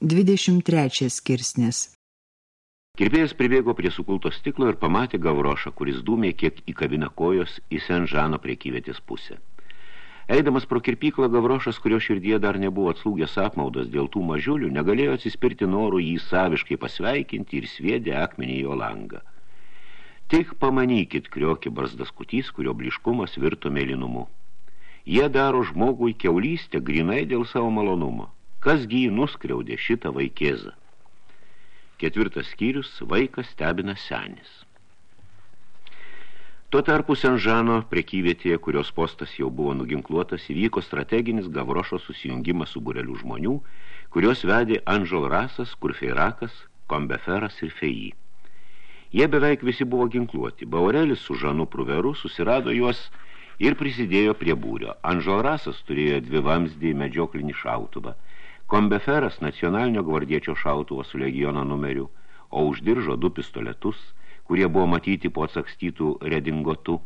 23 skirsnis Kirpėjas pribėgo prie sukulto stiklo ir pamatė Gavrošą, kuris dūmė kiek įkabina kojos į Senžano priekyvietės pusę. Eidamas pro kirpyklą Gavrošas, kurio širdie dar nebuvo atslūgęs apmaudas dėl tų mažiulių, negalėjo atsispirti norų jį saviškai pasveikinti ir sviedė akmenį į jo langą. Tik pamanykit, kriokį barzdas kutys, kurio bliškumas virto mėlynumu. Jie daro žmogui keulystę grinai dėl savo malonumo. Kasgi jį nuskriaudė šitą vaikėzą? Ketvirtas skyrius – vaikas stebina senis. Tuo tarpu Senžano prekyvietėje, kurios postas jau buvo nuginkluotas, įvyko strateginis Gavrošo susijungimas su burelių žmonių, kurios vedė Anžel Rasas, Kurfeirakas, Kombeferas ir Feji. Jie beveik visi buvo ginkluoti. Baurelis su Žanu Pruveru susirado juos ir prisidėjo prie būrio. Anželrasas turėjo dvi vamsdį medžioklinį šautuvą. Kombeferas nacionalinio gvardiečio šautuvą su legiono numeriu, o uždiržo du pistoletus, kurie buvo matyti po atsakstytų redingotų.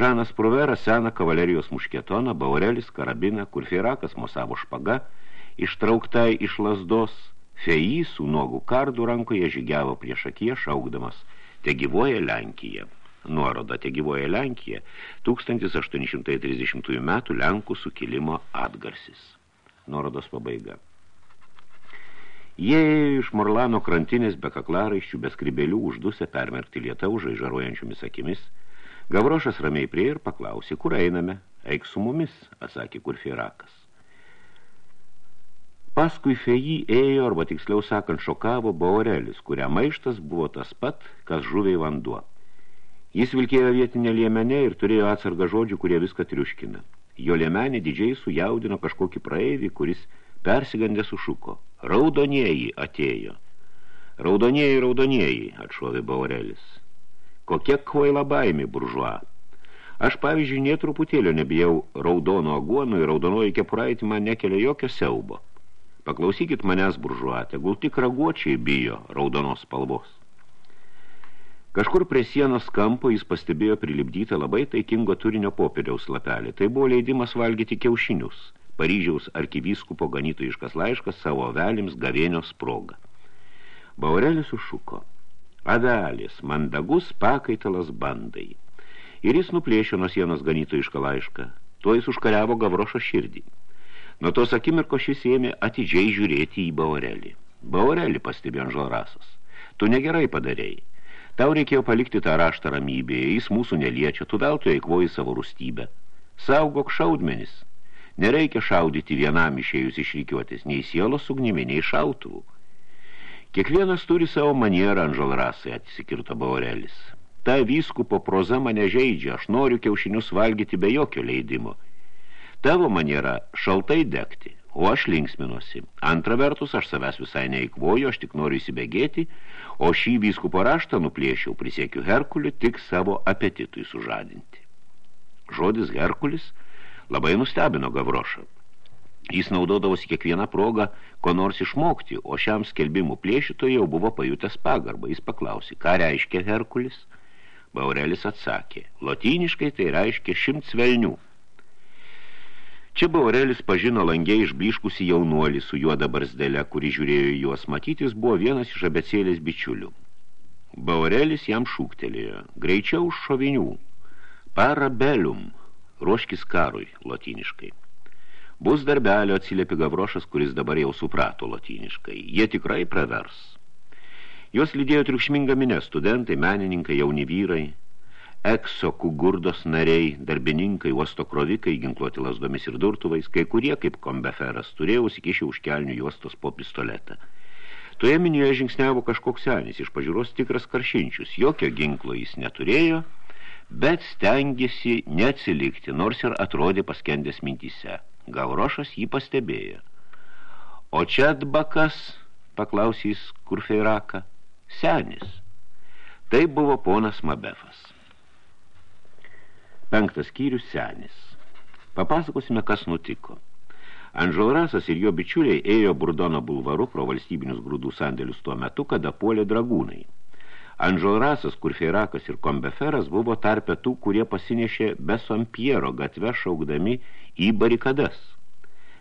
Žanas Pruveras seną kavalerijos mušketoną, Baurelis karabiną, Kurfirakas mosavo špaga, ištrauktai iš lasdos, Feji su nuogų kardų rankoje žygiavo prieš akiją šaukdamas, te gyvoja Lenkija nuoroda te gyvoja Lenkija 1830 metų Lenkų sukilimo atgarsis. Nuorodos pabaiga. Jie iš Morlano krantinės be kaklaraiščių, be skribelių uždusę permerkti lietau žaižaruojančiomis akimis. Gavrošas ramiai prie ir paklausė, kur einame? Eik su mumis, atsakė Kurfirakas. Paskui feji ėjo, arba tiksliau sakant, šokavo Baurelis, kuria maištas buvo tas pat, kas žuviai vanduo. Jis vilkėjo vietinę liemenę ir turėjo atsargą žodžių, kurie viską triuškina. Jo liemenė didžiai sujaudino kažkokį praeivį, kuris persigandė sušuko. Raudonieji atėjo. Raudonieji, raudonieji, atšovė Baurelis. Kokia kvaila baimė, buržua. Aš, pavyzdžiui, nie truputėlio nebijau raudono aguonų ir raudonoji kepuraitį man nekelia jokio siaubo. Paklausykit manęs, buržua, tegul tik raguočiai bijo raudonos spalvos. Kažkur prie sienos kampo jis pastebėjo prilipdytą labai taikingo turinio popieriaus lapelį. Tai buvo leidimas valgyti kiaušinius. Paryžiaus arkivyskupo ganytojiškas laiškas savo avelims gavėnios progą. Baurelis užšuko. Avelis, mandagus pakaitalas bandai. Ir jis nuplėšė nuo sienos ganytojišką laišką. Tuo jis užkariavo Gavrošo širdį. Nuo tos akimirko šis ėmė atidžiai žiūrėti į Baurelį. Baurelį pastebėjo Anželrasas. Tu negerai padarėjai. Tau reikėjo palikti tą raštą ramybėje, jis mūsų neliečia, tu veltui eikvoji savo rūstybę. Saugok šaudmenis. Nereikia šaudyti vienam išėjus išrikiuotis, nei sielos ugnimi, nei šautuvų. Kiekvienas turi savo manierą, Anželrasai, atsikirto Baurelis. Ta vyskupo proza mane žaidžia, aš noriu kiaušinius valgyti be jokio leidimo. Tavo maniera šaltai degti, o aš linksminuosi. Antra vertus, aš savęs visai neįkvoju, aš tik noriu įsibėgėti, o šį vyskupo raštą nuplėšiau, prisiekiu Herkuliu, tik savo apetitui sužadinti. Žodis Herkulis labai nustebino Gavrošą. Jis naudodavosi kiekvieną progą, ko nors išmokti, o šiam skelbimų plėšytojai jau buvo pajutęs pagarbą. Jis paklausė, ką reiškia Herkulis? Baurelis atsakė, lotyniškai tai reiškia šimts velnių. Čia Baurelis pažino langiai išbliškusi jaunuolį su juoda barzdelė, kuri žiūrėjo juos matytis, buvo vienas iš abecėlės bičiulių. Baurelis jam šūktelėjo, greičiau už šovinių, parabelium, ruoškis karui, lotiniškai. Bus darbelio atsiliepė Gavrošas, kuris dabar jau suprato lotiniškai. Jie tikrai pravers. Jos lydėjo triukšminga minė, studentai, menininkai, jauni vyrai, ekso kugurdos nariai, darbininkai, uosto krovikai, ginkluoti lasdomis ir durtuvais, kai kurie, kaip kombeferas, turėjo įsikišę už kelnių juostos po pistoletą. Toje minijoje žingsniavo kažkoks senis, iš pažiūros tikras karšinčius, jokio ginklo jis neturėjo, bet stengiasi neatsilikti, nors ir atrodė paskendęs mintyse. Gaurošas jį pastebėjo. O čia atbakas, paklausys kurfeiraka, senis. Tai buvo ponas Mabefas. Penktas skyrius senis. Papasakosime, kas nutiko. Anželrasas ir jo bičiuliai ėjo Burdono bulvaru pro valstybinius grūdų sandėlius tuo metu, kada puolė dragūnai. Anželrasas, Kurfeirakas ir Kombeferas buvo tarpe tų, kurie pasinešė Besompiero gatve šaukdami į barikadas.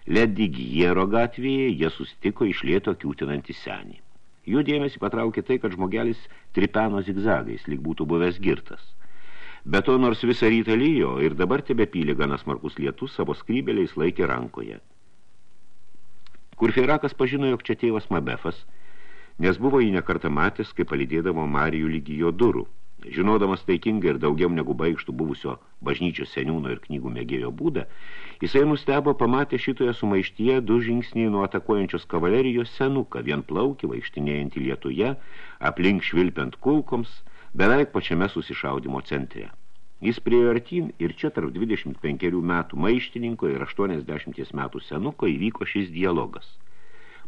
Ledigiero gatvėje jie sustiko iš lėto kiūtinantį senį. Jų dėmesį patraukė tai, kad žmogelis tripeno zigzagais, lyg būtų buvęs girtas. Be to, nors visą rytą lyjo ir dabar tebe pylė ganas markus lietus, savo skrybeliais laikė rankoje. Kurfeirakas pažino, jog čia tėvas Mabefas, nes buvo jį nekartą matęs, kai palydėdavo Marijų lygijo durų. Žinodamas taikingai ir daugiau negu baigštų buvusio bažnyčios seniūno ir knygų mėgėjo būdą, jisai nustebo pamatė šitoje sumaištyje du žingsniai nuo atakuojančios kavalerijos senuką, vien plaukį vaikštinėjantį lietuje, aplink švilpiant kulkoms, beveik pačiame susišaudimo centre. Jis priejo artin ir čia tarp 25 metų maištininko ir 80 metų senuko įvyko šis dialogas.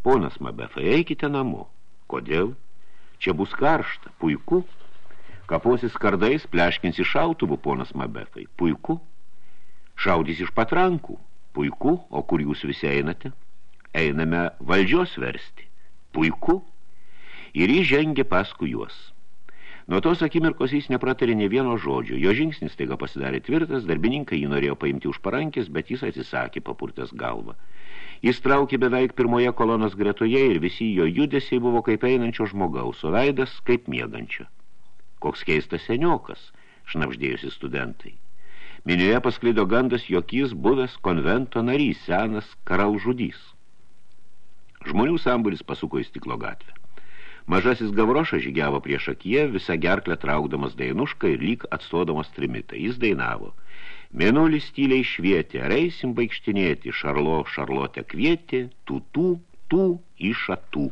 Ponas Mabefai, eikite namo. Kodėl? Čia bus karšta, puiku, Kaposis kardais, pleškins iš šautuvų, ponas Mabefai. Puiku. Šaudys iš patrankų. Puiku. O kur jūs visi einate? Einame valdžios versti. Puiku. Ir jis žengė paskui juos. Nuo tos akimirkos jis nepratarė ne vieno žodžio. Jo žingsnis taiga pasidarė tvirtas, darbininkai jį norėjo paimti už parankės, bet jis atsisakė papurtęs galvą. Jis traukė beveik pirmoje kolonos gretoje ir visi jo judesiai buvo kaip einančio žmogaus, o veidas kaip miegančio. Koks keistas seniokas, šnapždėjusi studentai. Minioje pasklido gandas, jog jis buvęs konvento narys, senas karalžudys. Žmonių samburis pasuko į stiklo gatvę. Mažasis gavrošas žygiavo prieš akiją, visą gerklę traukdamas dainušką ir lyg atstodamas trimitą. Jis dainavo. Mėnulis tyliai švietė, reisim baigštinėti, šarlo šarlotę kvietė, tų tų, tų išatų.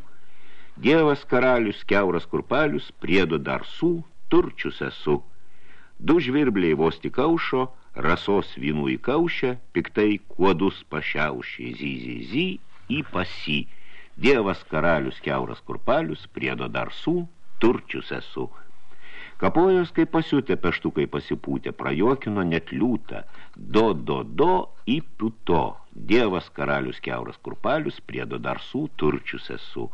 Dievas karalius, keuras kurpalius, priedo dar sų, turčius esu. Du žvirbliai vos tik aušo, rasos vynų į kaušę, piktai kuodus pašiaušė, zy, zy, zy, į pasį. Dievas karalius, keuras kurpalius, priedo darsų, turčius esu. Kapojos, kaip pasiutė peštukai pasipūtė, prajuokino net liūtą, do, do, do, į puto. Dievas karalius, keuras kurpalius, priedo darsų, turčius esu.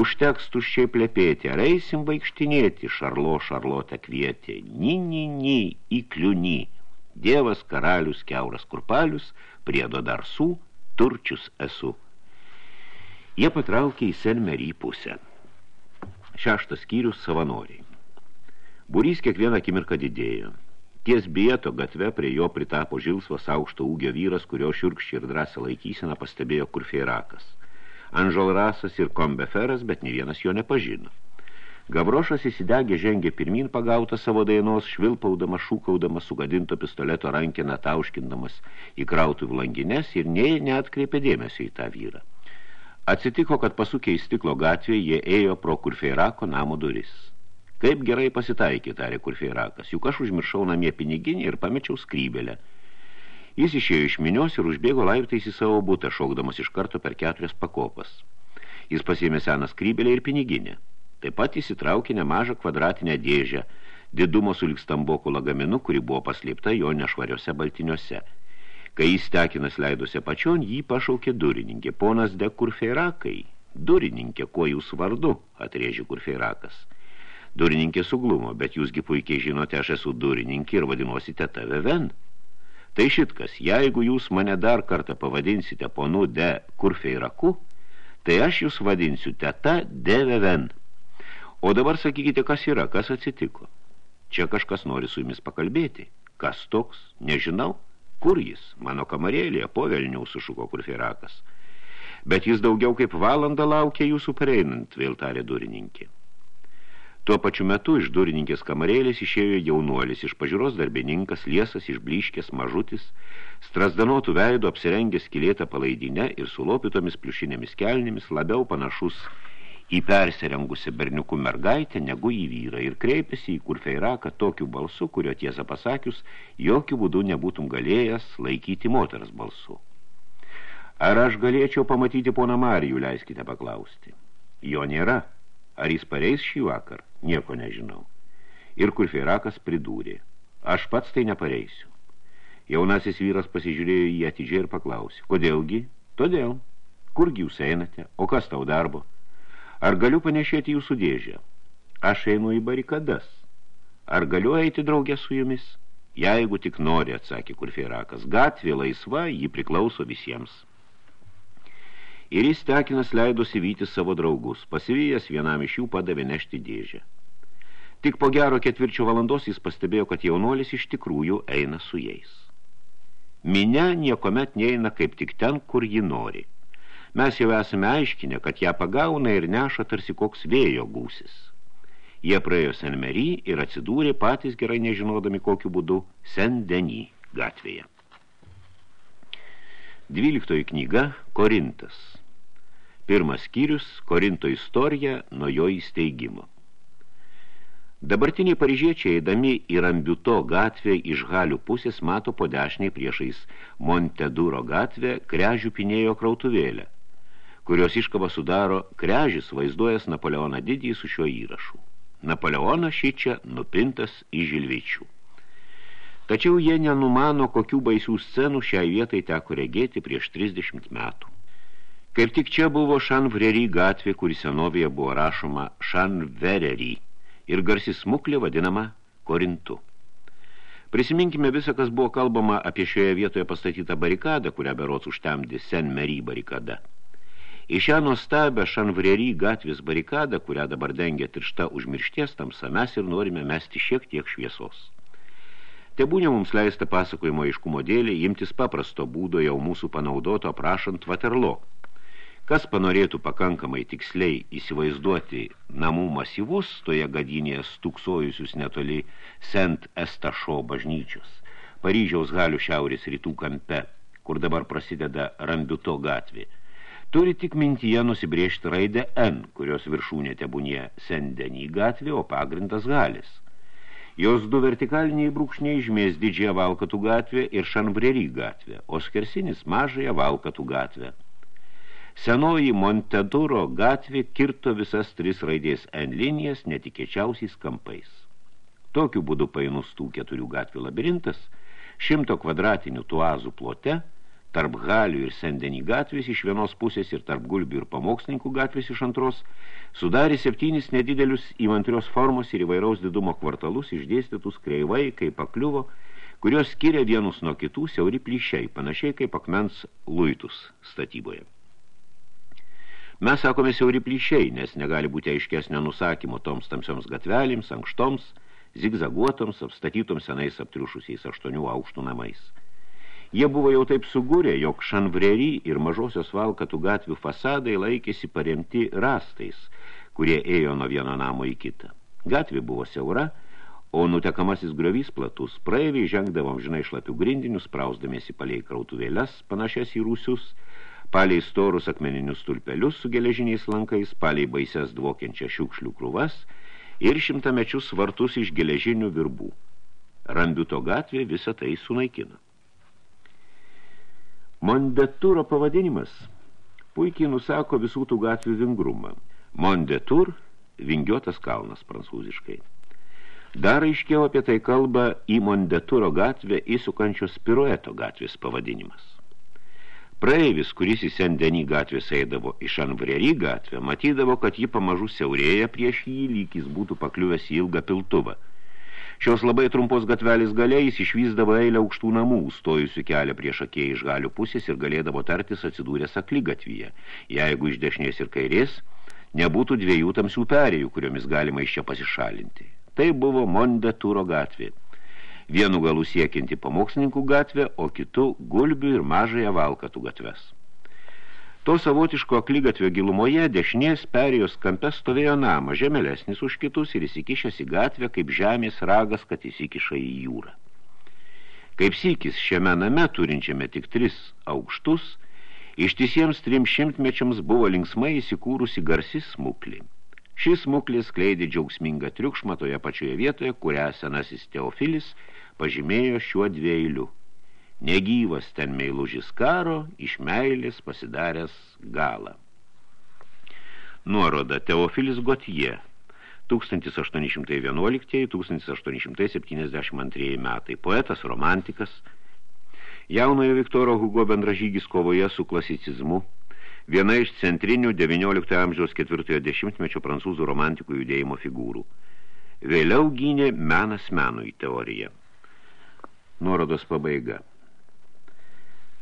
Užteks tuščiai plepėti, ar eisim vaikštinėti, šarlo šarlotę kvietė, ni, ni, ni, įkliuni. Dievas, karalius, keuras kurpalius, priedo darsų, turčius esu. Jie patraukė į Senmerį pusę. Šeštas skyrius savanoriai. Būrys kiekvieną akimirką didėjo. Ties bieto gatve prie jo pritapo žilsvas aukšto ūgio vyras, kurio šiurkščiai ir drąsią laikyseną pastebėjo kurfeirakas. Anžolrasas ir Kombeferas, bet ne vienas jo nepažino. Gavrošas įsidegė žengė pirmin pagautą savo dainos, švilpaudamas, šūkaudamas, sugadinto pistoleto rankiną tauškindamas įkrautų langines ir nei neatkreipė dėmesio į tą vyrą. Atsitiko, kad pasukę į stiklo gatvę, jie ėjo pro Kurfeirako namo duris. Kaip gerai pasitaikė, tarė Kurfeirakas, juk aš užmiršau namie piniginį ir pamečiau skrybelę – Jis išėjo iš minios ir užbėgo laiptais į savo butą, šaukdamas iš karto per keturias pakopas. Jis pasiėmė seną skrybelę ir piniginę. Taip pat įsitraukė nemažą kvadratinę dėžę, didumo su likstamboku lagaminu, kuri buvo paslėpta jo nešvariuose baltiniuose. Kai jis tekinas leidusi pačion, jį pašaukė durininkė, ponas de Kurfeirakai. Durininkė, kuo jūs vardu, atrėžė Kurfeirakas. Durininkė suglumo, bet jūsgi puikiai žinote, aš esu durininkė ir vadinuosite tave ven. Tai šitkas, jeigu jūs mane dar kartą pavadinsite ponu de kurfeiraku, tai aš jūs vadinsiu teta de veven. O dabar sakykite, kas yra, kas atsitiko. Čia kažkas nori su jumis pakalbėti. Kas toks? Nežinau. Kur jis? Mano kamarėlėje po velniau sušuko kurfeirakas. Bet jis daugiau kaip valandą laukia jūsų pareinant, vėl tarė durininkė. Tuo pačiu metu iš durininkės kamarėlės išėjo jaunuolis, iš pažiūros darbininkas, liesas, išbliškės mažutis, strasdanotų veido apsirengęs kilėtą palaidinę ir su lopitomis pliušinėmis kelnėmis labiau panašus į persirengusią berniukų mergaitę negu į vyrą ir kreipėsi į kurfeiraką tokiu balsu, kurio tiesą pasakius, jokių būdų nebūtum galėjęs laikyti moters balsu. Ar aš galėčiau pamatyti poną Marijų, leiskite paklausti. Jo nėra. Ar jis pareis šį vakar? Nieko nežinau. Ir kurfeirakas pridūrė. Aš pats tai nepareisiu. Jaunasis vyras pasižiūrėjo į atidžiai ir paklausė. Kodėlgi? Todėl. Kurgi jūs einate? O kas tau darbo? Ar galiu panešėti jūsų dėžę? Aš einu į barikadas. Ar galiu eiti draugę su jumis? Jeigu tik nori, atsakė kurfeirakas. Gatvė laisva, ji priklauso visiems. Ir jis tekinas leidosi vyti savo draugus. Pasivyjęs vienam iš jų padavė nešti dėžę. Tik po gero ketvirčio valandos jis pastebėjo, kad jaunuolis iš tikrųjų eina su jais. Minė niekomet neina kaip tik ten, kur ji nori. Mes jau esame aiškinę, kad ją pagauna ir neša tarsi koks vėjo gūsis. Jie praėjo Senmerį ir atsidūrė patys gerai nežinodami kokiu būdu Sendenį gatvėje. Dvyliktoji knyga Korintas. Pirmas skyrius Korinto istorija nuo jo įsteigimo. Dabartiniai paryžiečiai, eidami į Rambiuto gatvę iš Galių pusės, mato po dešiniai priešais Monteduro gatvę krežių pinėjo krautuvėlę, kurios iškaba sudaro krežis vaizduojas Napoleoną didįjį su šiuo įrašu. Napoleonas šičia nupintas į žilveičių. Tačiau jie nenumano, kokių baisių scenų šiai vietai teko regėti prieš 30 metų. Kaip tik čia buvo Šanvreri gatvė, kuri senovėje buvo rašoma Šanvereri ir garsi smuklė vadinama Korintu. Prisiminkime visą, kas buvo kalbama apie šioje vietoje pastatytą barikadą, kurią berots užtemdė Sen-Mery barikada. Į šią nuostabę Šanvreri gatvės barikadą, kurią dabar dengia tiršta užmiršties tamsa, mes ir norime mesti šiek tiek šviesos. Tebūnė mums leista pasakojimo aiškumo dėlį imtis paprasto būdo jau mūsų panaudoto aprašant Vaterlo – Kas panorėtų pakankamai tiksliai įsivaizduoti namų masyvus toje gadinėje stuksojusius netoli Sent Estašo bažnyčios, Paryžiaus galių šiaurės rytų kampe, kur dabar prasideda Rambiuto gatvė, turi tik mintyje nusibrėžti raidę N, kurios viršūnė tebūnie Sendenį gatvė, o pagrindas galis. Jos du vertikaliniai brūkšniai žmės didžiąją Valkatų gatvę ir Šanvrerį gatvę, o skersinis mažąją Valkatų gatvę. Senoji Monteduro gatvė kirto visas tris raidės N linijas netikėčiausiais kampais. Tokiu būdu painus tų keturių gatvių labirintas, šimto kvadratinių tuazų plote, tarp Galių ir Sendenį gatvės iš vienos pusės ir tarp Gulbių ir Pamokslininkų gatvės iš antros, sudarė septynis nedidelius įmantrios formos ir įvairaus didumo kvartalus išdėstytus kreivai, kaip pakliuvo, kurios skiria vienus nuo kitų siauri plyšiai, panašiai kaip akmens luitus statyboje. Mes sakome siauri plyšiai, nes negali būti aiškesnio nusakymo toms tamsioms gatvelėms, ankštoms, zigzaguotoms, apstatytoms senais aptriušusiais aštuonių aukštų namais. Jie buvo jau taip sugūrę, jog šanvreri ir mažosios valkatų gatvių fasadai laikėsi paremti rastais, kurie ėjo nuo vieno namo į kitą. Gatvė buvo siaura, o nutekamasis griovys platus, praeiviai žengdavom žinai šlapių grindinius, prausdamėsi palei krautuvėles, panašias į rūsius, palei storus akmeninius stulpelius su geležiniais lankais, palei baises dvokiančią šiukšlių krūvas ir šimtamečius vartus iš geležinių virbų. Rambiuto gatvė visą tai sunaikino. Mondeturo pavadinimas puikiai nusako visų tų gatvių vingrumą. Mondetur – vingiotas kalnas prancūziškai. Dar aiškiau apie tai kalba į Mondeturo gatvę įsukančios Pirueto gatvės pavadinimas. Praeivis, kuris į Sendenį gatvės eidavo iš Anvrerį gatvę, matydavo, kad ji pamažu siaurėja prieš jį, lyg jis būtų pakliuvęs į ilgą piltuvą. Šios labai trumpos gatvelės galiais išvysdavo eilę aukštų namų, stojusių kelią prieš akėją iš galių pusės ir galėdavo tartis atsidūręs aklygatvyje, jeigu iš dešinės ir kairės nebūtų dviejų tamsių perėjų, kuriomis galima iš čia pasišalinti. Tai buvo Monde Turo gatvė vienu galu siekianti pamokslininkų gatvę, o kitu gulbių ir mažąją valkatų gatves. To savotiško aklygatvio gilumoje dešinės perijos kampe stovėjo namas, žemelesnis už kitus ir įsikišęs į gatvę, kaip žemės ragas, kad įsikiša į jūrą. Kaip sykis šiame name, turinčiame tik tris aukštus, ištisiems trim šimtmečiams buvo linksmai įsikūrusi garsi smuklį. Šis smuklis skleidė džiaugsmingą triukšmą toje pačioje vietoje, kurią senasis Teofilis – pažymėjo šiuo dvieiliu. Negyvas ten meilužis karo, iš meilės pasidaręs galą. Nuoroda Teofilis Gotie 1811-1872 metai. Poetas, romantikas, jaunojo Viktoro Hugo bendražygis kovoje su klasicizmu, viena iš centrinių XIX amžiaus ketvirtojo dešimtmečio prancūzų romantikų judėjimo figūrų. Vėliau gynė menas menui teoriją. Nuorodos pabaiga.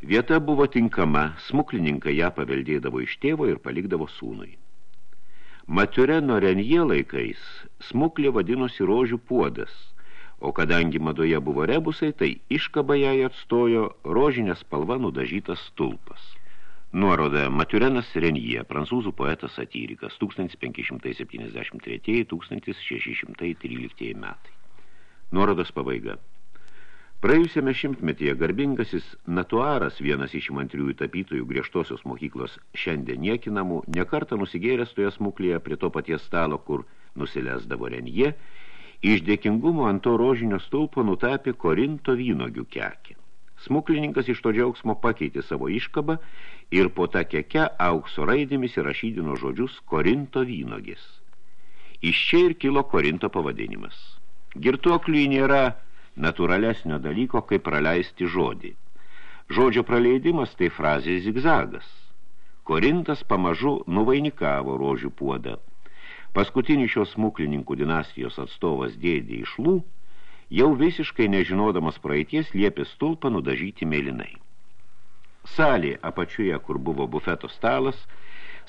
Vieta buvo tinkama, smuklininkai ją paveldėdavo iš tėvo ir palikdavo sūnui. Matiureno Renje laikais smuklė vadinosi rožių puodas, o kadangi madoje buvo rebusai, tai iškaba jai atstojo rožinė spalva nudažytas stulpas. Nuoroda Matiurenas Renje, prancūzų poetas satyrikas, 1573-1613 metai. Nuorodos pabaiga. Praėjusiame šimtmetyje garbingasis Natuaras, vienas iš įmantriųjų tapytojų griežtosios mokyklos šiandien niekinamų, nekartą nusigėręs toje smuklėje prie to paties stalo, kur nusilesdavo renje, iš dėkingumo ant to rožinio stulpo nutapė Korinto vynogių kekį. Smuklininkas iš to džiaugsmo pakeitė savo iškabą ir po tą kekę aukso raidėmis įrašydino žodžius Korinto vynogis. Iš čia ir kilo Korinto pavadinimas. Girtuokliui nėra natūralesnio dalyko, kaip praleisti žodį. Žodžio praleidimas tai frazė zigzagas. Korintas pamažu nuvainikavo rožių puodą. Paskutinis šios smuklininkų dinastijos atstovas dėdė išlų, jau visiškai nežinodamas praeities liepė stulpą nudažyti mėlynai. Salė apačiuje, kur buvo bufeto stalas,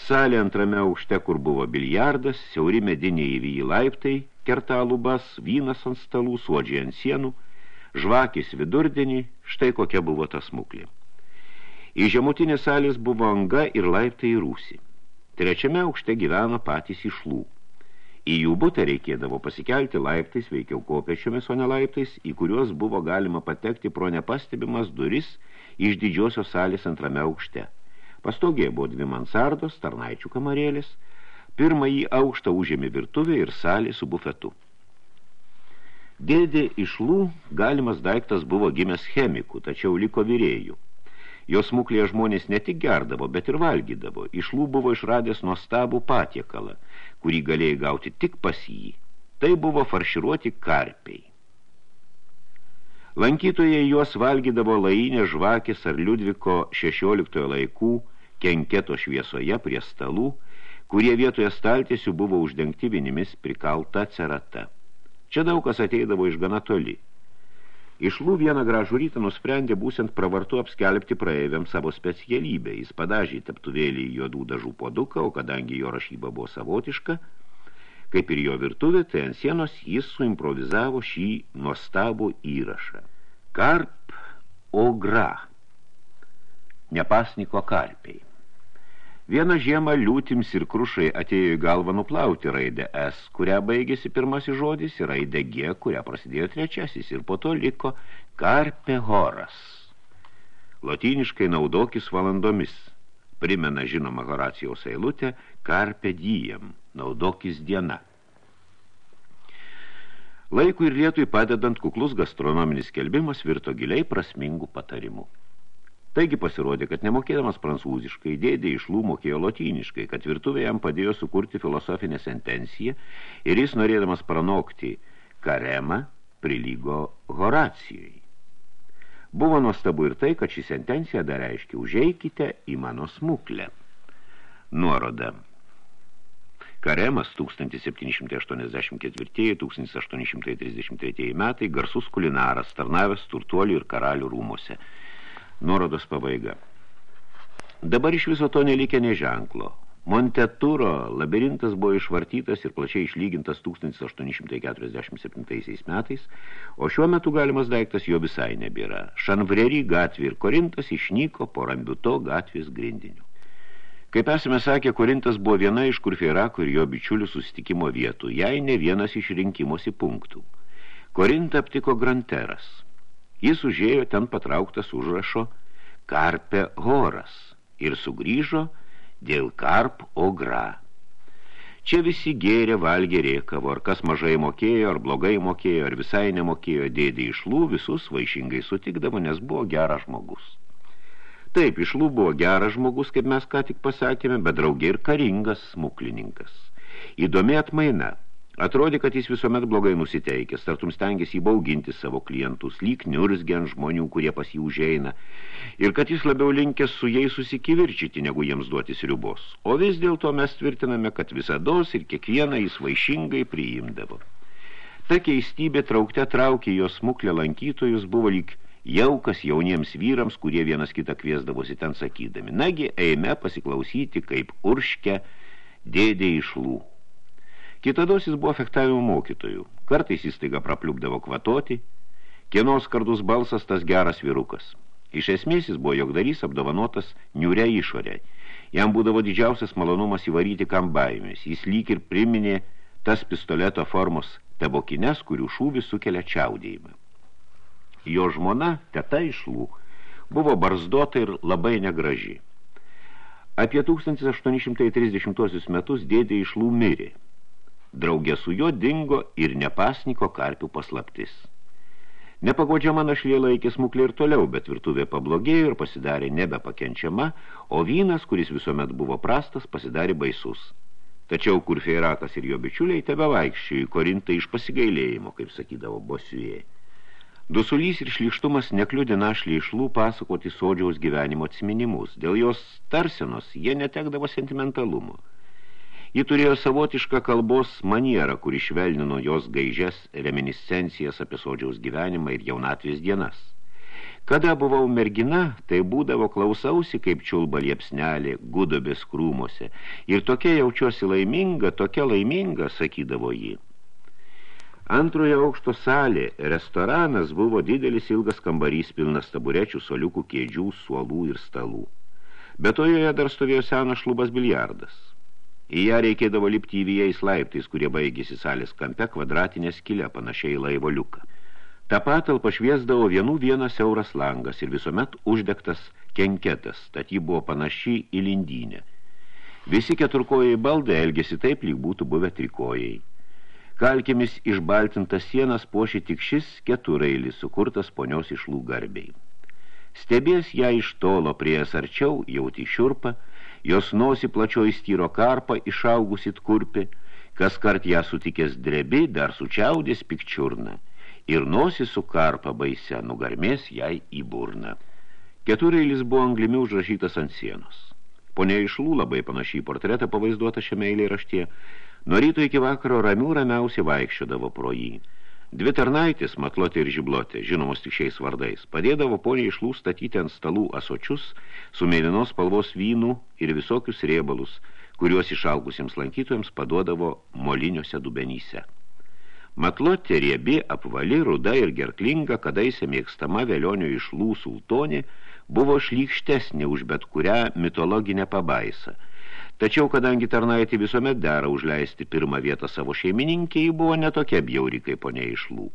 salė antrame aukšte, kur buvo biljardas, siauri mediniai įvyjai laiptai, kerta lubas, vynas ant stalų, suodžiai ant sienų, žvakis vidurdienį, štai kokia buvo ta smuklė. Į žemutinės salės buvo anga ir laiptai į rūsį. Trečiame aukšte gyveno patys išlų. Į jų butą reikėdavo pasikelti laiptais, veikiau kopėčiomis, o ne laiptais, į kuriuos buvo galima patekti pro nepastebimas duris iš didžiosios salės antrame aukšte. Pastogėje buvo dvi mansardos, tarnaičių kamarėlis – Pirmąjį aukštą užėmė virtuvė ir salė su bufetu. Dėdė išlų galimas daiktas buvo gimęs chemikų, tačiau liko vyrėjų. Jos smuklėje žmonės ne tik gerdavo, bet ir valgydavo. Išlų buvo išradęs nuostabų patiekalą, kurį galėjai gauti tik pas jį. Tai buvo farširuoti karpiai. Lankytojai juos valgydavo lainė žvakis ar Liudviko 16 laikų kenketo šviesoje prie stalų, kurie vietoje staltiesių buvo uždengti vinimis prikalta cerata. Čia daug kas ateidavo iš gana toli. Išlų vieną gražų rytą nusprendė būsint pravartu apskelbti praeiviams savo specialybę. Jis padažė teptuvėlį juodų dažų poduką, o kadangi jo rašyba buvo savotiška, kaip ir jo virtuvė, tai ant sienos jis suimprovizavo šį nuostabų įrašą. Karp ogra. Nepasniko karpiai. Vieną žiemą liūtims ir krušai atėjo į galvą nuplauti raidę S, kurią baigėsi pirmasis žodis, ir raidę G, kurią prasidėjo trečiasis, ir po to liko karpe horas. Lotyniškai naudokis valandomis. Primena žinoma Horacijaus eilutę karpe diem, naudokis diena. Laikui ir lietui padedant kuklus gastronominis kelbimas virto giliai prasmingų patarimų. Taigi pasirodė, kad nemokėdamas prancūziškai, dėdė išlų mokėjo lotyniškai, kad virtuvė jam padėjo sukurti filosofinę sentenciją ir jis norėdamas pranokti karemą prilygo Horacijai. Buvo nuostabu ir tai, kad ši sentencija dar reiškia užeikite į mano smuklę. Nuoroda. Karemas 1784-1833 metai garsus kulinaras, tarnavęs turtuolių ir karalių rūmose – Nuorodos pabaiga. Dabar iš viso to nelikė neženklo. Monteturo labirintas buvo išvartytas ir plačiai išlygintas 1847 metais, o šiuo metu galimas daiktas jo visai nebėra. Šanvreri gatvė ir Korintas išnyko po Rambiuto gatvės grindinių. Kaip esame sakę, Korintas buvo viena iš Kurfeirako ir jo bičiulių susitikimo vietų, jei ne vienas iš rinkimosi punktų. Korintą aptiko Granteras – Jis užėjo ten patrauktas užrašo Karpe Horas ir sugrįžo dėl Karp Ogra. Čia visi gėrė, valgė rėkavo, ar kas mažai mokėjo, ar blogai mokėjo, ar visai nemokėjo, dėdė išlų, visus vaišingai sutikdavo, nes buvo geras žmogus. Taip, išlų buvo geras žmogus, kaip mes ką tik pasakėme, bet draugė ir karingas smuklininkas. Įdomi atmaina – Atrodė, kad jis visuomet blogai nusiteikęs, tartum stengėsi įbauginti savo klientus, lyg niurzgi ant žmonių, kurie pas jį užeina, ir kad jis labiau linkęs su jais susikivirčyti, negu jiems duoti sriubos. O vis dėlto mes tvirtiname, kad visados ir kiekvieną jis vaišingai priimdavo. Ta keistybė traukte traukė jos smuklę lankytojus buvo lyg Jaukas jauniems vyrams, kurie vienas kitą kviesdavosi ten sakydami. Nagi, eime pasiklausyti, kaip urškia dėdė išlų. Kitados jis buvo fektavimo mokytojų. Kartais jis taiga prapliupdavo kvatoti, kienos kardus balsas tas geras vyrukas. Iš esmės jis buvo jogdarys apdovanotas niūrę išorę. Jam būdavo didžiausias malonumas įvaryti kam baimės. Jis lyg ir priminė tas pistoleto formos tabokines, kurių šūvis sukelia čiaudėjimą. Jo žmona, teta išlų, buvo barzdota ir labai negraži. Apie 1830 metus dėdė išlų mirė. Draugė su juo dingo ir nepasniko karpių paslaptis. Nepagodžiama našlė laikė smuklį ir toliau, bet virtuvė pablogėjo ir pasidarė nebepakenčiama, o vynas, kuris visuomet buvo prastas, pasidarė baisus. Tačiau kurfeirakas ir jo bičiuliai tebe vaikščiojo į Korintą iš pasigailėjimo, kaip sakydavo bosiujai. Dusulys ir šlištumas nekliudė našlį išlų pasakoti sodžiaus gyvenimo atsiminimus. Dėl jos tarsenos jie netekdavo sentimentalumo. Ji turėjo savotišką kalbos manierą, kuri švelnino jos gaižes reminiscencijas apie sodžiaus gyvenimą ir jaunatvės dienas. Kada buvau mergina, tai būdavo klausausi, kaip čiulba liepsnelė, gudobės krūmose. Ir tokia jaučiuosi laiminga, tokia laiminga, sakydavo ji. Antrojo aukšto salė, restoranas buvo didelis ilgas kambarys pilnas taburečių, soliukų, kėdžių, suolų ir stalų. Be to joje dar stovėjo senas šlubas biliardas. Į ją reikėdavo lipti įvėjais laiptais, kurie baigėsi salės kampe kvadratinė skilė panašiai į laivo liuką. Ta patalpa šviesdavo vienų vienas euras langas ir visuomet uždegtas kenketas, tad ji buvo panaši į lindynę. Visi keturkojai baldai elgėsi taip, lyg būtų buvę trikojai. Kalkėmis išbaltintas sienas pošė tik šis keturailis, sukurtas ponios išlų garbiai. Stebės ją iš tolo priejas arčiau, jauti šiurpą, jos nosi plačio įstyro karpą, išaugusit kurpi, kas kart ją sutikęs drebi, dar sučiaudės pikčiurna, ir nosi su karpa baise nugarmės jai į burną. Keturailis buvo anglimi užrašytas ant sienos. Ponė išlų labai panašiai portretą pavaizduota šiame eilė raštie, Nuo ryto iki vakaro ramių ramiausiai vaikščiodavo pro jį. Dvi tarnaitės, matlotė ir žiblotė, žinomos tik šiais vardais, padėdavo poniai išlų statyti ant stalų asočius su mėlynos spalvos vynų ir visokius riebalus, kuriuos išaugusiems lankytojams paduodavo moliniuose dubenyse. Matlotė riebi, apvali, ruda ir gerklinga, kadaise mėgstama velionio išlų sultonė, buvo šlykštesnė už bet kurią mitologinę pabaisą – Tačiau, kadangi tarnaitė visuomet dera užleisti pirmą vietą savo šeimininkė, ji buvo netokia bjauri kaip ponia išlų.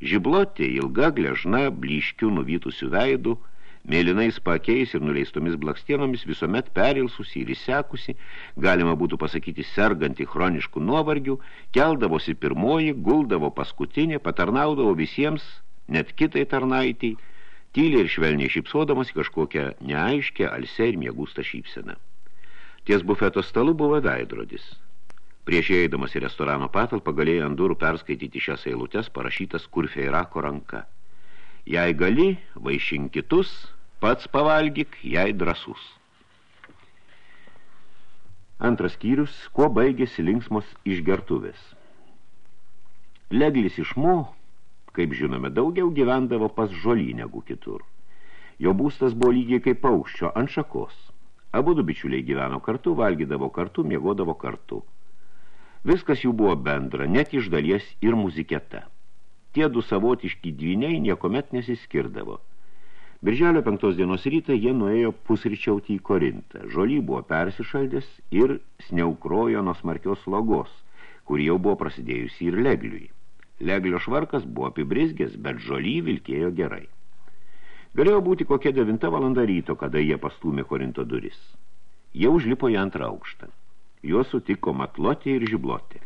Žiblotė ilga, gležna, blyškių nuvytusių veidų, mėlynais pakeis ir nuleistomis blakstienomis visuomet perilsusi ir įsekusi, galima būtų pasakyti serganti chroniškų nuovargių, keldavosi pirmoji, guldavo paskutinė, patarnaudavo visiems, net kitai tarnaitiai, tyliai ir švelniai šipsodamas kažkokią neaiškę, alse ir miegūstą šypseną. Ties bufeto stalu buvo veidrodis. Prieš įeidamas į restorano patalpą galėjo ant durų perskaityti šias eilutes parašytas kurfeirako ranka. Jei gali, vaišink kitus, pats pavalgyk, jei drasus. Antras skyrius, kuo baigėsi linksmos išgertuvės. Leglis iš Mo, kaip žinome, daugiau gyvendavo pas žolį negu kitur. Jo būstas buvo lygiai kaip paukščio ant šakos. Abu du bičiuliai gyveno kartu, valgydavo kartu, miegodavo kartu. Viskas jų buvo bendra, net iš dalies ir muziketa. Tie du savotiški dvyniai niekomet nesiskirdavo. Birželio penktos dienos rytą jie nuėjo pusryčiauti į Korintą. Žoly buvo persišaldęs ir sneukrojo nuo smarkios slogos, kur jau buvo prasidėjusi ir legliui. Leglio švarkas buvo apibrizgęs, bet žoly vilkėjo gerai. Galėjo būti kokia devinta valanda ryto, kada jie pastūmė Korinto duris. Jie užlipo į antrą aukštą. Juos sutiko matlotė ir žiblotė.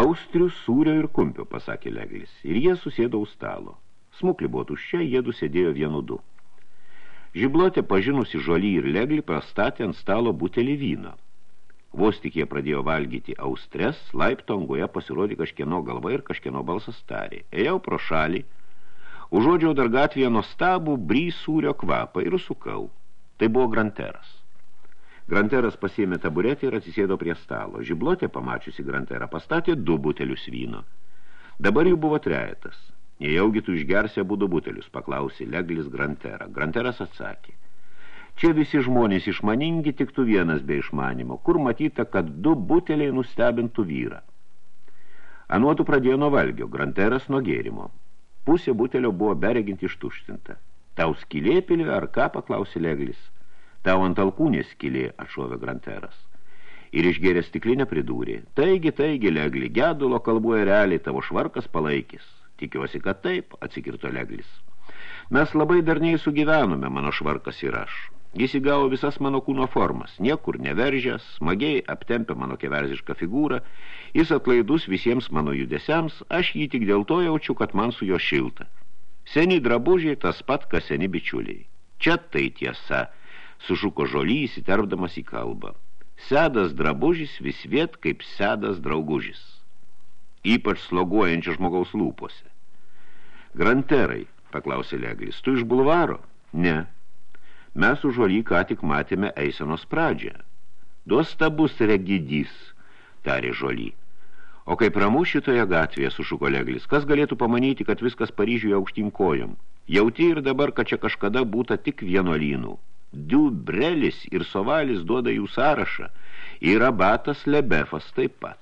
Austrių, sūrio ir kumpio, pasakė Leglis, ir jie susėdo už stalo. Smukli buvo tuščia, jėdu sėdėjo vienu du. Žiblotė, pažinusi žolį ir Leglį, pastatė ant stalo butelį vyno. Vos tik jie pradėjo valgyti austres, laipto angoje pasirodė kažkieno galva ir kažkieno balsas tarė. Ėjau pro šalį, Užuodžiau dar gatvėje nuostabų brysūrio kvapą ir sukau. Tai buvo Granteras. Granteras pasiėmė taburetį ir atsisėdo prie stalo. Žiblotė, pamačiusi Granterą, pastatė du butelius vyno. Dabar jų buvo trejetas. Nejaugi tu išgersi abu du butelius, paklausė Leglis Granterą. Granteras atsakė. Čia visi žmonės išmaningi, tik tu vienas be išmanimo. Kur matyta, kad du buteliai nustebintų vyrą? Anuotų pradėjo nuo valgio, Granteras nuo gėrimo. Pusė butelio buvo bereginti ištuštinta. Tau skylė pilė ar ką, paklausė Leglis. Tau ant alkūnės skylė, atšovė Granteras. Ir išgėrė stiklinę pridūrė. Taigi, taigi, Legli, gedulo kalbuoja realiai tavo švarkas palaikys. Tikiuosi, kad taip, atsikirto Leglis. Mes labai darniai sugyvenome, mano švarkas ir aš. Jis įgavo visas mano kūno formas, niekur neveržęs, smagiai aptempė mano keverzišką figūrą, jis atlaidus visiems mano judesiams, aš jį tik dėl to jaučiu, kad man su jo šilta. Seni drabužiai tas pat, kas seni bičiuliai. Čia tai tiesa, sušuko žolį įsiterpdamas į kalbą. Sedas drabužis vis viet kaip sedas draugužis ypač sloguojančio žmogaus lūpose. Granterai, paklausė Leglis, tu iš bulvaro? Ne. Mes už žolį ką tik matėme eisenos pradžią. Duostabus regidys, tarė žolį. O kaip ramu šitoje gatvėje, sušuko Leglis, kas galėtų pamanyti, kad viskas Paryžiuje aukštyn kojom? Jauti ir dabar, kad čia kažkada būta tik vienuolynų. Du brelis ir sovalis duoda jų sąrašą. Yra batas Lebefas taip pat.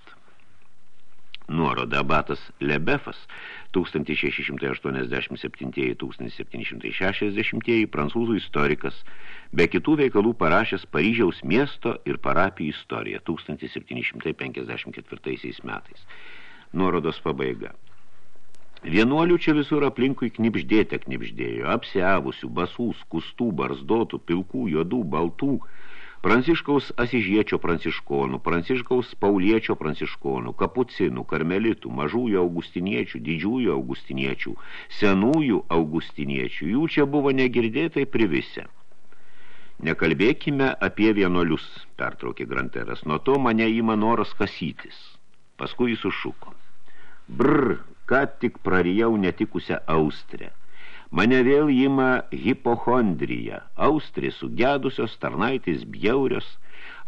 Nuoroda Abatas Lebefas 1687-1760 prancūzų istorikas, be kitų veikalų parašęs Paryžiaus miesto ir parapijų istoriją 1754 metais. Nuorodos pabaiga. Vienuolių čia visur aplinkui knipždėte knipždėjo, apsiavusių, basų, skustų, barzdotų, pilkų, juodų, baltų, Pranciškaus Asižiečio pranciškonų, Pranciškaus Pauliečio pranciškonų, kapucinų, karmelitų, mažųjų augustiniečių, didžiųjų augustiniečių, senųjų augustiniečių. Jų čia buvo negirdėtai privisę. Nekalbėkime apie vienuolius, pertraukė Granteras. Nuo to mane įma noras kasytis. Paskui jis užšuko. Brr, ką tik prarijau netikusią austrę. Mane vėl ima hipochondrija, austrė sugedusios, tarnaitės bjaurios.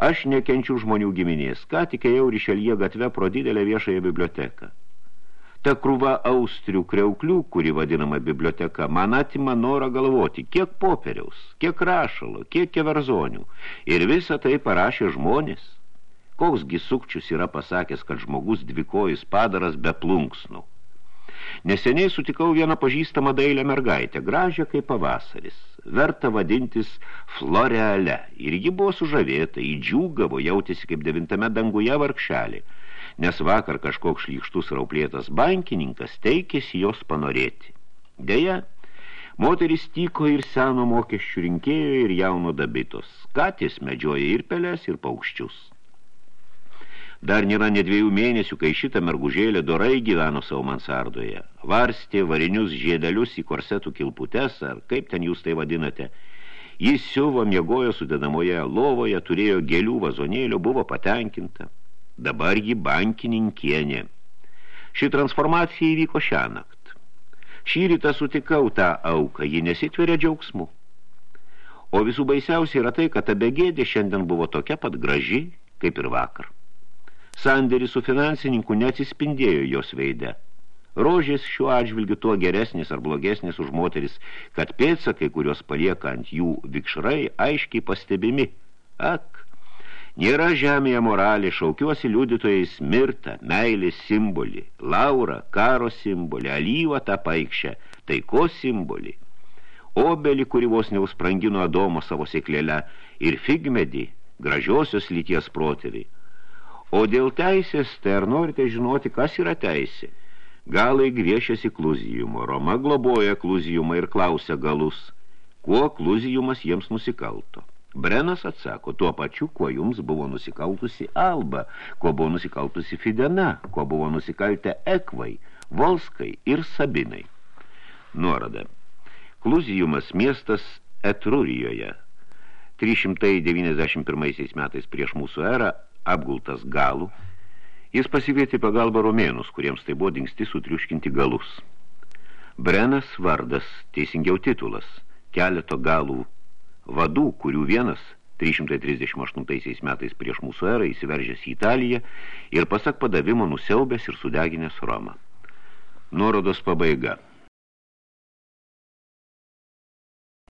Aš nekenčiu žmonių giminės, ką tik ėjau ryšelyje gatve pro didelę viešąją biblioteką. Ta krūva austrių kreuklių, kuri vadinama biblioteka, man atima norą galvoti, kiek popieriaus, kiek rašalo, kiek keverzonių. Ir visą tai parašė žmonės. Koksgi sukčius yra pasakęs, kad žmogus dvikojus padaras be plunksnų. Neseniai sutikau vieną pažįstamą dailę mergaitę, gražią kaip pavasaris, verta vadintis Floreale, ir ji buvo sužavėta, įdžiūgavo, jautėsi kaip devintame danguje varkšelį, nes vakar kažkoks šlykštus rauplėtas bankininkas teikėsi jos panorėti. Deja, moteris tyko ir seno mokesčių rinkėjo ir jauno dabitos, katės medžioja ir pelės, ir paukščius. Dar nėra ne dviejų mėnesių, kai šitą mergužėlę dorai gyveno savo mansardoje. Varstė varinius žiedelius į korsetų kilputes, ar kaip ten jūs tai vadinate. Jis siuvo, miegojo sudėdamoje lovoje, turėjo gėlių vazonėlio, buvo patenkinta. Dabar ji bankininkienė. Ši transformacija įvyko šią nakt. Šį rytą sutikau tą auką, ji nesitveria džiaugsmu. O visų baisiausia yra tai, kad ta begėdė šiandien buvo tokia pat graži, kaip ir vakar. Sandėris su finansininku neatsispindėjo jos veide. Rožės šiuo atžvilgiu tuo geresnis ar blogesnis už moteris, kad pėtsakai, kurios palieka ant jų vikšrai, aiškiai pastebimi. Ak, nėra žemėje moralė, šaukiuosi liudytojais mirtą, meilės simbolį, laurą, karo simbolį, alyvą tą paikščią, taiko simbolį, obelį, kuri vos neusprangino Adomo savo sėklėlę, ir figmedį, gražiosios lyties protėviai. O dėl teisės, tai ar norite žinoti, kas yra teisė? Galai griešiasi kluzijumo, Roma globoja kluzijumą ir klausia galus, kuo kluzijumas jiems nusikalto. Brenas atsako, tuo pačiu, kuo jums buvo nusikaltusi Alba, kuo buvo nusikaltusi Fidena, kuo buvo nusikaltę Ekvai, Volskai ir Sabinai. Nuorada. Kluzijumas miestas Etrurijoje. 391 metais prieš mūsų erą apgultas galų, jis pasikvietė pagalbą romėnus, kuriems tai buvo dingsti sutriuškinti galus. Brenas vardas, teisingiau titulas, keleto galų vadų, kurių vienas 338 metais prieš mūsų erą įsiveržęs į Italiją ir pasak padavimo nusiaubęs ir sudeginęs Romą. Nuorodos pabaiga –